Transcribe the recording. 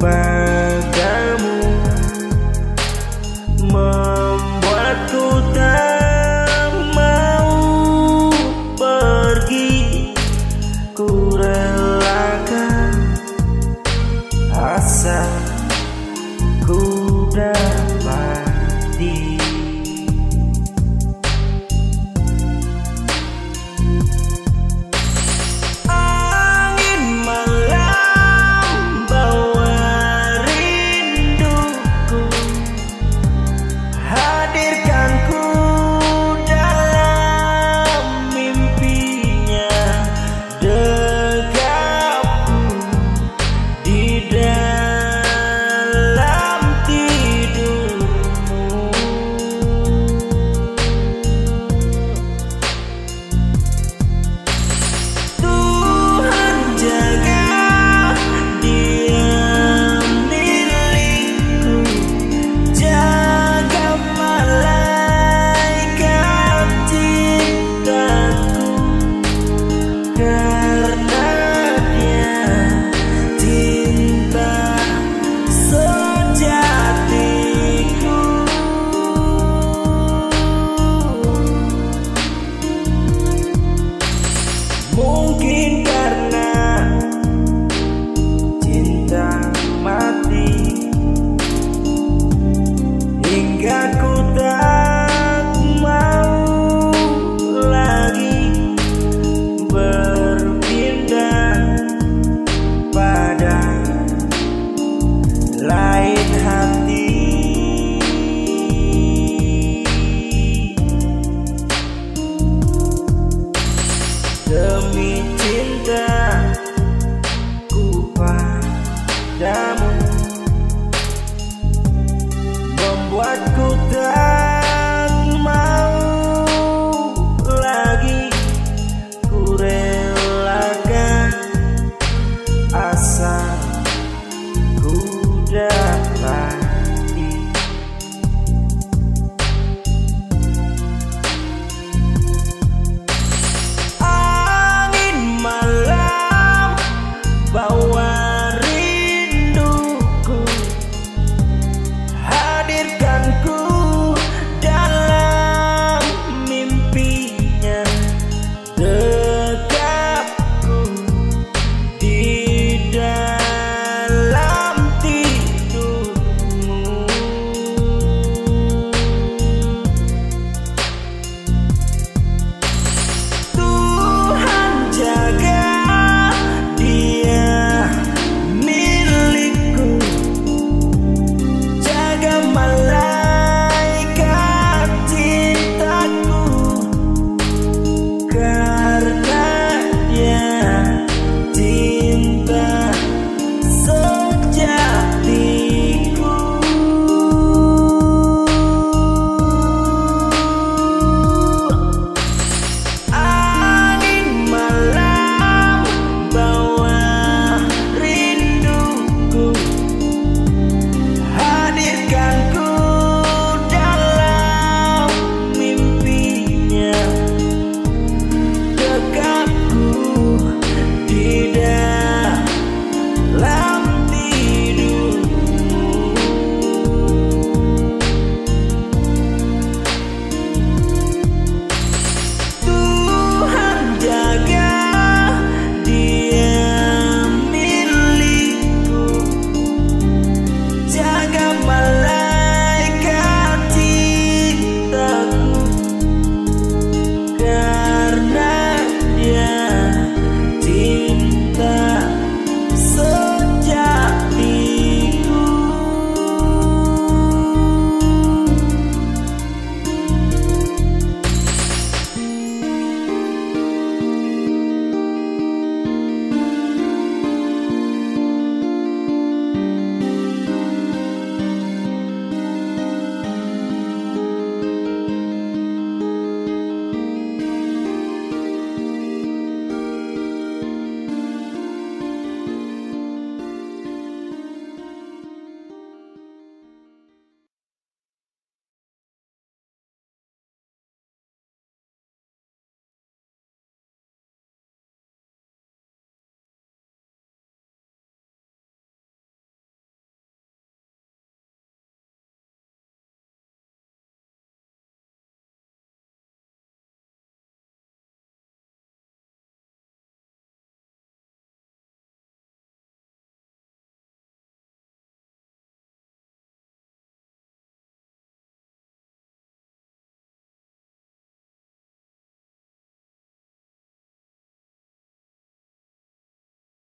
back.